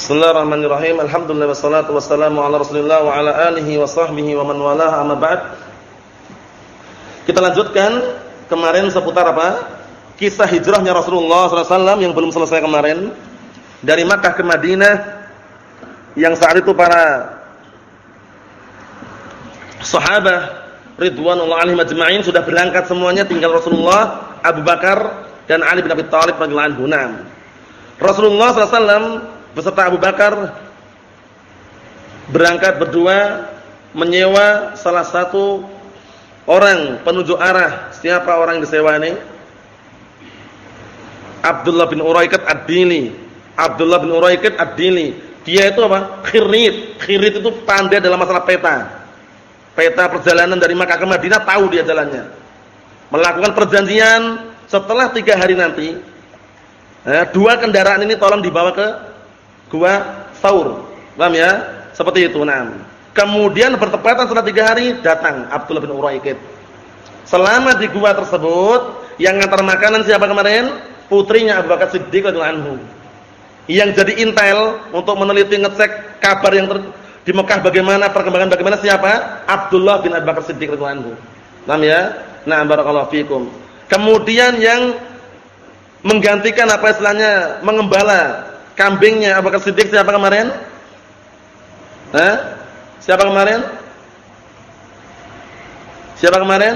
Bismillahirrahmanirrahim. Alhamdulillah wassalatu wassalamu ala Rasulillah wa ala alihi wa sahbihi wa man walaha amma ba'd. Kita lanjutkan kemarin seputar apa? Kisah hijrahnya Rasulullah SAW yang belum selesai kemarin dari Makkah ke Madinah yang saat itu para sahabat ridwanullah alaihim ajma'in sudah berangkat semuanya tinggal Rasulullah, Abu Bakar dan Ali bin Abi Thalib radhiyallahu anhu. Rasulullah SAW beserta Abu Bakar berangkat berdua menyewa salah satu orang penunjuk arah. Siapa orang yang disewa ini? Abdullah bin Uraiqat Ad-Dili. Abdullah bin Uraiqat Ad-Dili. Dia itu apa? Khirit. Khirit itu pandai dalam masalah peta. Peta perjalanan dari Makkah ke Madinah tahu dia jalannya. Melakukan perjanjian setelah tiga hari nanti. Eh, dua kendaraan ini tolong dibawa ke gua Saur. Paham ya? Seperti itu. Nah. Kemudian bertepatan setelah tiga hari datang Abdullah bin Uraiqid. Selama di gua tersebut yang ngantar makanan siapa kemarin? Putrinya Abu Bakar Siddiq radhiyallahu anhu. Yang jadi intel untuk meneliti ngecek kabar yang ter, di Mekah bagaimana perkembangan bagaimana siapa? Abdullah bin Abu Bakar Siddiq radhiyallahu anhu. Paham ya? Nah, barakallahu fikum. Kemudian yang menggantikan apa istilahnya mengembala kambingnya Abu Bakar Siddiq siapa kemarin? Hah? Siapa kemarin? Siapa kemarin?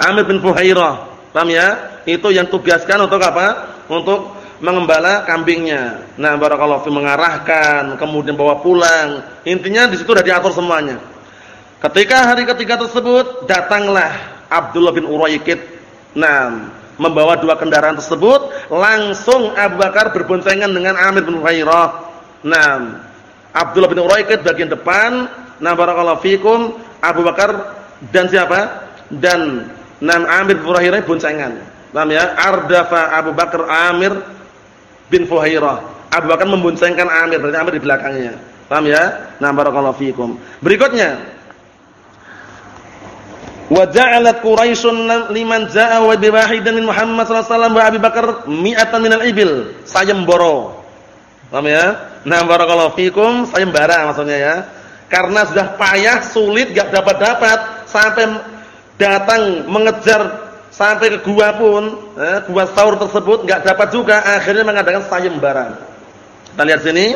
Amir bin Fuhairah. Paham ya? Itu yang tugaskan untuk apa? Untuk mengembala kambingnya. Nah, barakallahu fi mengarahkan, kemudian bawa pulang. Intinya di situ sudah diatur semuanya. Ketika hari ketiga tersebut, datanglah Abdullah bin Uraiqid. Nah, membawa dua kendaraan tersebut, langsung Abu Bakar berboncengan dengan Amir bin Hurairah. Nah, Abdullah bin Uraiqid bagian depan, nah barakallahu fikum, Abu Bakar dan siapa? Dan Nam Amir bin Fuhairah boncengan. Paham ya? Ardafa Abu Bakar Amir bin Fuhairah. Abu Bakar memboncengkan Amir, berarti Amir di belakangnya. Paham ya? Nah barakallahu fikum. Berikutnya Wa ja'alat Quraisyun liman ja'a wa bi wahidin min Muhammad sallallahu alaihi wasallam wa Abi Bakar mi'atan minal ibil, sayembara. Paham ya? Nah, barakallahu fikum, sayembara maksudnya ya. Karena sudah payah, sulit enggak dapat-dapat sampai datang mengejar sampai ke gua pun, eh, gua sahur tersebut enggak dapat juga, akhirnya mengadakan sayembara. Kita lihat sini.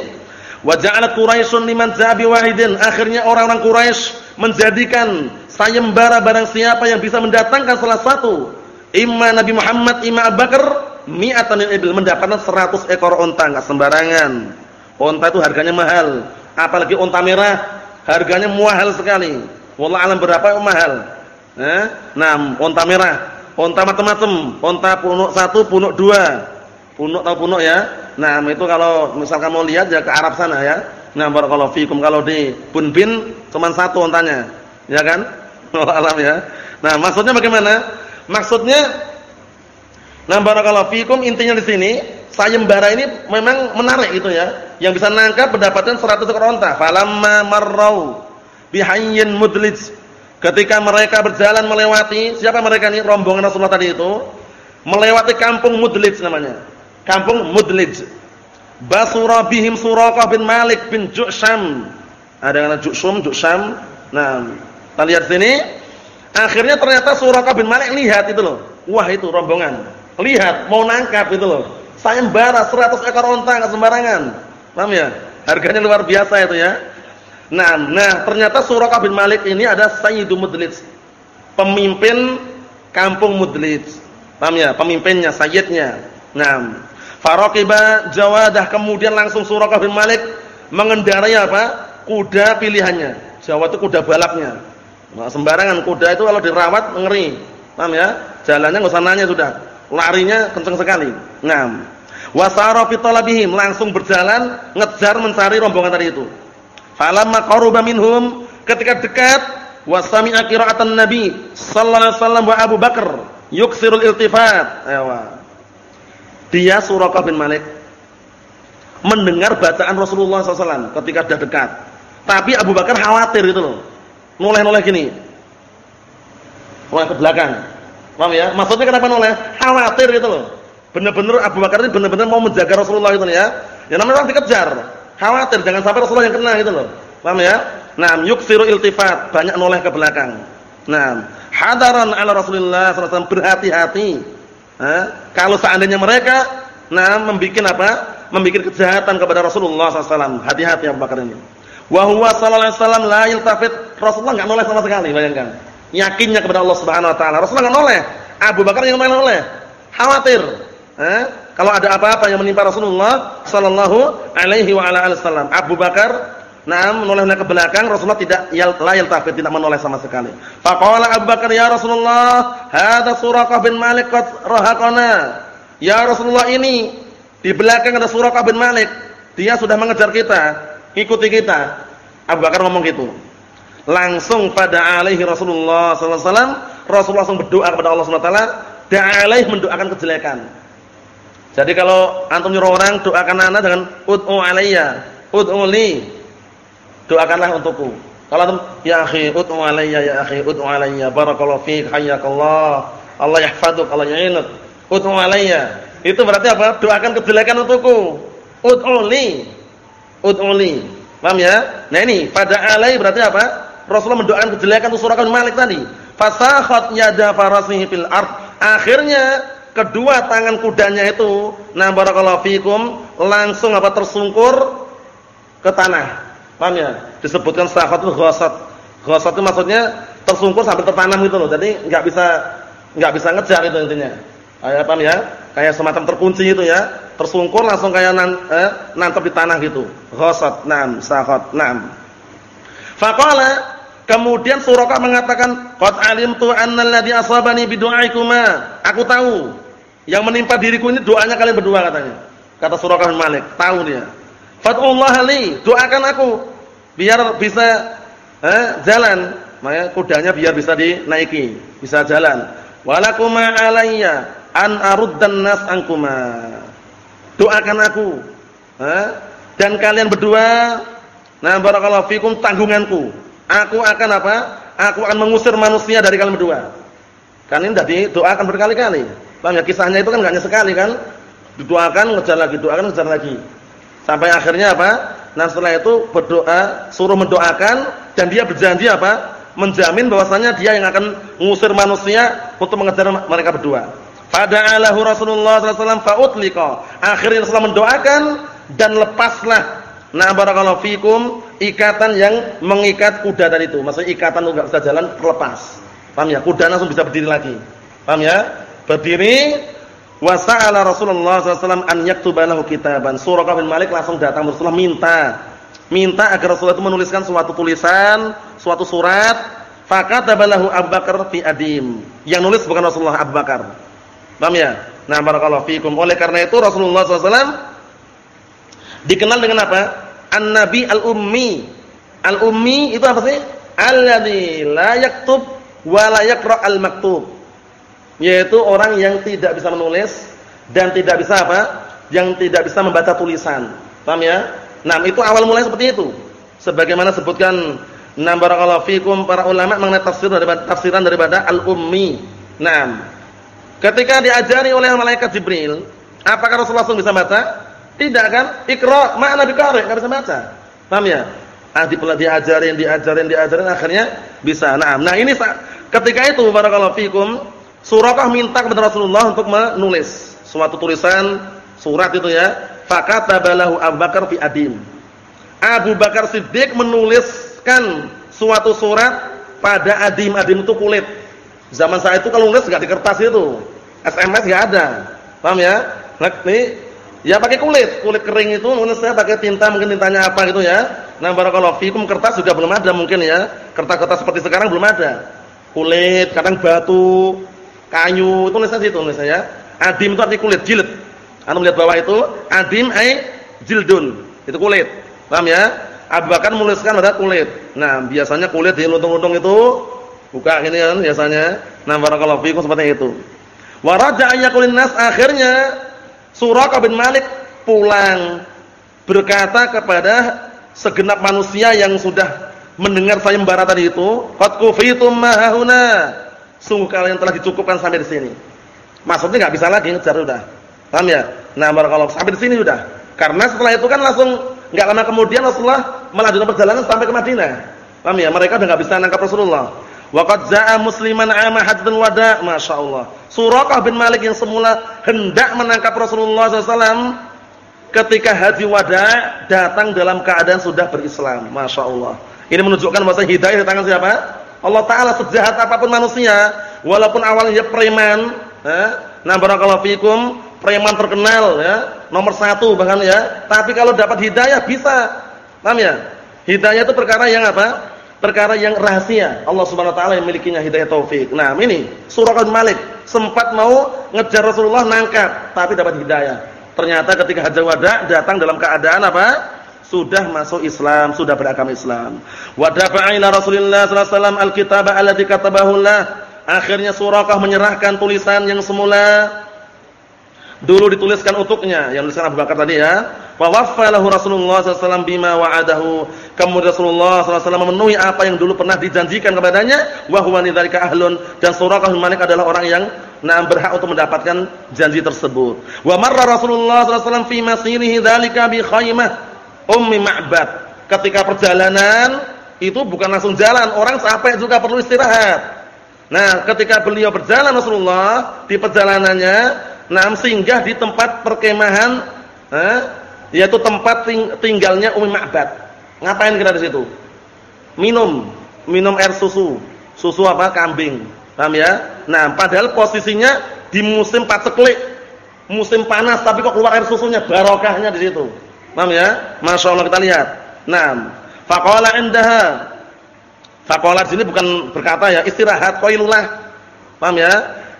Wa ja'alat Quraisyun liman ja'a bi wahidin, akhirnya orang-orang Quraisy menjadikan sayembara barang siapa yang bisa mendatangkan salah satu imma Nabi Muhammad imma Abu Bakar mi'atan ibil mendapatkan 100 ekor unta enggak sembarangan. Unta itu harganya mahal, apalagi unta merah harganya mahal sekali. Wallah alam berapa mahal. Eh? Nah, unta merah, unta macam-macam, unta punuk satu, punuk dua. Punuk atau punuk ya. Nah, itu kalau misalkan mau lihat ya ke Arab sana ya. Nah, barakallahu fikum kalau di Bunbin cuma satu untanya. Ya kan? alam ya. Nah, maksudnya bagaimana? Maksudnya Nah, barakallahu fikum intinya di sini sayembara ini memang menarik itu ya. Yang bisa nangkap mendapatkan 100 ekor unta. Falamma marrau bihayyin mudlij. Ketika mereka berjalan melewati siapa mereka ini rombongan Rasulullah tadi itu melewati kampung Mudlij namanya. Kampung Mudlij. Basura bihim Suraqah bin Malik bin Ju'sham. Ada yang Ju'shum, Ju'sham. Nah, kita lihat sini. Akhirnya ternyata Suraqah bin Malik lihat itu loh. Wah, itu rombongan. Lihat, mau nangkap itu loh. Sayembara 100 ekor unta enggak sembarangan. Paham ya? Harganya luar biasa itu ya. Nah, nah ternyata Suraqah bin Malik ini ada Sayyidu Mudlij. Pemimpin kampung Mudlij. Paham ya? Pemimpinnya, sayyidnya. Nah, Faraqiba Jawadah kemudian langsung Suraqah bin Malik mengendarai apa? Kuda pilihannya. Jawa itu kuda balapnya. Nah, sembarangan kuda itu kalau dirawat ngeri. Paham ya? Jalannya enggak usah nanya sudah. Larinya kencang sekali. Nah, wasara fi talabihim langsung berjalan ngejar mencari rombongan tadi itu. Falamma qaruba minhum ketika dekat wasami'a qira'atan nabi sallallahu alaihi wasallam wa Abu Bakar yuksirul iltifat. Ayo. Dia Suraqah bin Malik mendengar bacaan Rasulullah SAW ketika sudah dekat. Tapi Abu Bakar khawatir itu loh. Noleh-noleh gini. Noleh ke belakang. Paham ya? Maksudnya kenapa noleh? Khawatir gitu loh. Benar-benar Abu Bakar ini benar-benar mau menjaga Rasulullah itu ya. Ya namanya orang dikejar. Khawatir jangan sampai Rasulullah yang kena gitu loh. Paham ya? Nah, yuksiru iltifat, banyak noleh ke belakang. Nah, hadaran ala Rasulullah SAW berhati-hati. Kalau seandainya mereka nah membikin apa? Membikin kejahatan kepada Rasulullah SAW. Hati-hati Abu Bakar ini. Wa huwa sallallahu alaihi wasallam la yaltafit. Rasulullah enggak noleh sama sekali, bayangkan. Yakinnya kepada Allah Subhanahu wa taala. Rasulullah enggak noleh. Abu Bakar yang noleh. Khawatir. Eh? Kalau ada apa-apa yang menimpa Rasulullah sallallahu alaihi wasallam. Abu Bakar Nah, menoleh ke belakang, Rasulullah tidak yal, la tidak menoleh sama sekali. Faqala Abu Bakar, "Ya Rasulullah, hadza Suraqah bin Malik qad rahaqana." Ya Rasulullah ini di belakang ada Suraqah bin Malik. Dia sudah mengejar kita, ikuti kita. Abu Bakar ngomong gitu. Langsung pada alaihi Rasulullah sallallahu alaihi wasallam, Rasulullah langsung berdoa kepada Allah Subhanahu wa taala, da'alaih mendoakan kejelekan. Jadi kalau antum nyuruh orang doakan ana dengan ud'u alayya, ud'u li. Doakanlah untukku. Kalau antum ya akhi ud'u alayya ya akhi ud'u alayya barakallahu fiik hayyakallah. Allah yahfadzuk, Allah ya'inuk. Ud'u alayya. Itu berarti apa? Doakan kejelekan untukku. Ud'u li. Ud'u li. Paham ya? Nah ini pada alai berarti apa? Rasulullah mendoakan kejelekan untuk surah Malik tadi. Fasakhat yada farasihi fil ard. Akhirnya kedua tangan kudanya itu, nah barakallahu fikum, langsung apa tersungkur ke tanah. Paham ya? Disebutkan sakhat itu ghasat. Ghasat itu maksudnya tersungkur sampai tertanam gitu loh. Jadi enggak bisa enggak bisa ngejar itu intinya. Kayak paham ya? Kayak semacam terkunci itu ya tersungkur langsung kayak nan, eh, nantep di tanah gitu. Ghasat, nam, sahat, nam. Faqala kemudian Suraqah mengatakan, "Qad alimtu anna alladhi asabani bi du'aikuma." Aku tahu yang menimpa diriku ini doanya kalian berdua katanya. Kata Suraqah bin Malik, tahu dia. Fad'ullah li, doakan aku biar bisa eh, jalan, makanya kudanya biar bisa dinaiki, bisa jalan. Walakuma alayya an aruddan nas ankuma doakan aku. Dan kalian berdua, nah barakallahu fikum tanggunganku. Aku akan apa? Aku akan mengusir manusia dari kalian berdua. Kan ini tadi doakan berkali-kali. Paham ya kisahnya itu kan enggak hanya sekali kan? Didoakan ngejar lagi, doakan ngejar lagi. Sampai akhirnya apa? Nah setelah itu berdoa, suruh mendoakan dan dia berjanji apa? Menjamin bahwasanya dia yang akan mengusir manusia untuk mengejar mereka berdua. Fada'alahu Rasulullah SAW fa'utliqa. Akhirnya Rasulullah mendoakan dan lepaslah. Nah barakallahu fikum ikatan yang mengikat kuda tadi itu. Maksudnya ikatan enggak bisa jalan terlepas. Paham ya? Kuda langsung bisa berdiri lagi. Paham ya? Berdiri wa sa'ala Rasulullah SAW an yaktuba lahu kitaban. Surah bin Malik langsung datang Rasulullah minta minta agar Rasulullah itu menuliskan suatu tulisan, suatu surat. Fakatabalahu Abu Bakar fi adim. Yang nulis bukan Rasulullah Abu Bakar. Paham ya? Nah, barakallahu fikum. Oleh karena itu Rasulullah SAW dikenal dengan apa? An-Nabi al-Ummi. Al-Ummi itu apa sih? Alladzi la yaktub wa la yaqra al-maktub. Yaitu orang yang tidak bisa menulis dan tidak bisa apa? Yang tidak bisa membaca tulisan. Paham ya? Nah, itu awal mulai seperti itu. Sebagaimana sebutkan Nah barakallahu fikum para ulama mengenai tafsir daripada tafsiran daripada al-ummi. Nah, Ketika diajari oleh malaikat Jibril, apakah Rasulullah SAW bisa baca? Tidak kan? Iqra, mana biqari, enggak bisa baca. Paham ya? Ah diajarin, diajarin, diajarin akhirnya bisa. Nah, nah ini ketika itu barakallahu fikum, Surakah minta kepada Rasulullah untuk menulis suatu tulisan surat itu ya. Fakatabalahu Abu Bakar fi adim. Abu Bakar Siddiq menuliskan suatu surat pada adim. Adim itu kulit. Zaman saya itu kalau nulis enggak di kertas itu. SMS enggak ada. Paham ya? Nah, ini ya pakai kulit, kulit kering itu nulisnya pakai tinta mungkin tintanya apa gitu ya. Nah, barakallahu fikum kertas juga belum ada mungkin ya. Kertas-kertas seperti sekarang belum ada. Kulit, kadang batu, kayu, itu nulisnya situ nulisnya ya. Adim itu arti kulit, jilid. Anu lihat bawah itu adim ai jildun. Itu kulit. Paham ya? Abu Bakar menuliskan pada kulit. Nah, biasanya kulit di luntung-luntung itu buka ini kan biasanya. Nah, barakallahu fikum seperti itu. Wa raja'a yaqulun nas akhirnya Suraqah bin Malik pulang berkata kepada segenap manusia yang sudah mendengar sayembara tadi itu, qad kufitum ma hauna. Sungguh kalian telah dicukupkan sampai di sini. Maksudnya enggak bisa lagi ngejar udah. Paham ya? Nah, barakallahu sampai di sini sudah. Karena setelah itu kan langsung enggak lama kemudian Rasulullah melanjutkan perjalanan sampai ke Madinah. Paham ya? Mereka sudah enggak bisa nangkap Rasulullah. Waqad za'a musliman 'ama hajjatul wada', masyaallah. Suraqah bin Malik yang semula hendak menangkap Rasulullah SAW ketika haji wada datang dalam keadaan sudah berislam. Masyaallah. Ini menunjukkan bahwa hidayah di tangan siapa? Allah Taala sejahat apa pun manusia, walaupun awalnya preman, eh? nah barakallahu fikum, preman terkenal ya, nomor satu bahkan ya. Tapi kalau dapat hidayah bisa. Paham ya? Hidayah itu perkara yang apa? perkara yang rahasia. Allah Subhanahu wa taala yang milikinya hidayah taufik. Nah, ini surah Al-Malik sempat mau ngejar Rasulullah nangkap, tapi dapat hidayah. Ternyata ketika hajjah wada datang dalam keadaan apa? Sudah masuk Islam, sudah beragama Islam. Wa dafa'a ila Rasulillah sallallahu alaihi wasallam al-kitaba alladzi katabahu Akhirnya Surakah menyerahkan tulisan yang semula. Dulu dituliskan untuknya yang tuliskan Abu Bakar tadi ya. Wa waffalahu Rasulullah SAW bima wa'adahu. Kemudian Rasulullah SAW memenuhi apa yang dulu pernah dijanjikan kepadanya wa huwa nidzalika ahlun. Dan Suraqah bin Malik adalah orang yang nah berhak untuk mendapatkan janji tersebut. Wa marra Rasulullah SAW fi masirihi dzalika bi khaymah ummi ma'bad ketika perjalanan itu bukan langsung jalan orang capek juga perlu istirahat nah ketika beliau berjalan Rasulullah di perjalanannya Nah, singgah di tempat perkemahan, eh, yaitu tempat ting tinggalnya Umi Ma'bad. Ngapain kira di situ? Minum, minum air susu. Susu apa? Kambing. Paham ya? Nah, padahal posisinya di musim paceklik, musim panas tapi kok keluar air susunya, barokahnya di situ. Paham ya? Masya Allah kita lihat. Nah, faqala indaha. Faqala sini bukan berkata ya, istirahat qailulah. Paham ya?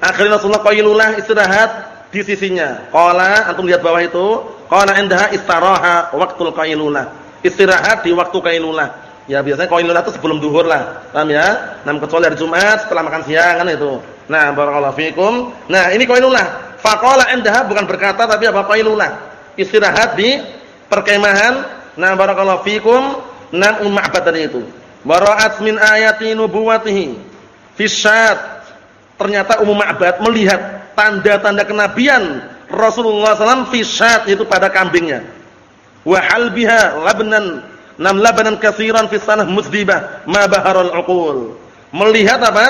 Akhirnya Rasulullah qailulah istirahat di sisinya. Qala antum lihat bawah itu, qala indaha istiraha waqtul qailulah. Istirahat di waktu qailulah. Ya biasanya qailulah itu sebelum duhur lah. Paham ya? Nah, kecuali hari Jumat setelah makan siang kan itu. Nah, barakallahu fikum. Nah, ini qailulah. Faqala indaha bukan berkata tapi apa qailulah. Istirahat di perkemahan. Nah, barakallahu fikum. Nam umma'bad tadi itu. Bara'at min ayati nubuwatihi fi Ternyata umum Ma'bad melihat tanda-tanda kenabian Rasulullah SAW fisat itu pada kambingnya. Wa halbiha labnan nam labanan katsiran fi sanah musdibah ma baharul uqul. Melihat apa?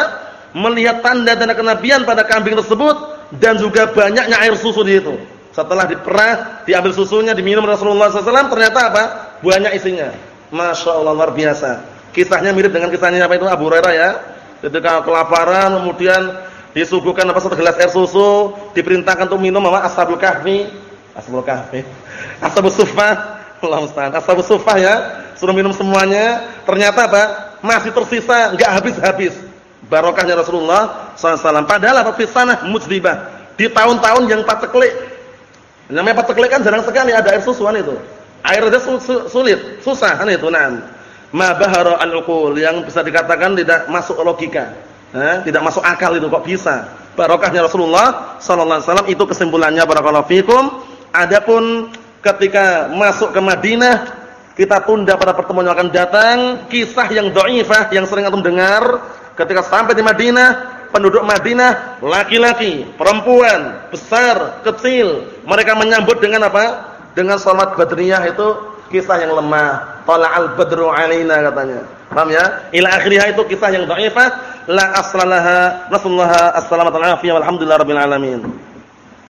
Melihat tanda-tanda kenabian pada kambing tersebut dan juga banyaknya air susu di situ. Setelah diperah, diambil susunya, diminum Rasulullah SAW, ternyata apa? Banyak isinya. Masya Allah luar biasa. Kisahnya mirip dengan kisahnya apa itu Abu Hurairah ya. Ketika kelaparan, kemudian disuguhkan apa satu gelas air susu, diperintahkan untuk minum apa ashabul kahfi, ashabul kahfi, ashabus suffah, Allah musta'an, ashabus suffah ya, suruh minum semuanya, ternyata apa? Masih tersisa, enggak habis-habis. Barokahnya Rasulullah SAW. Padahal apa fisanah mujribah. Di tahun-tahun yang paceklik. Namanya paceklik kan jarang sekali ada air susuan itu. Air itu sulit, susah kan itu. Nah, ma bahara al-uqul yang bisa dikatakan tidak masuk logika. Eh, tidak masuk akal itu kok bisa. Barokahnya Rasulullah sallallahu alaihi wasallam itu kesimpulannya barakallahu fikum. Adapun ketika masuk ke Madinah kita tunda pada pertemuan yang akan datang kisah yang dhaifah yang sering antum dengar ketika sampai di Madinah penduduk Madinah laki-laki, perempuan, besar, kecil mereka menyambut dengan apa? Dengan salat badriyah itu kisah yang lemah. Tala'al badru alaina katanya. Paham ya? Ila akhirnya itu kisah yang dhaifah la aslalaha. Nasallaha as-salamata wal afiyah walhamdulillah rabbil alamin.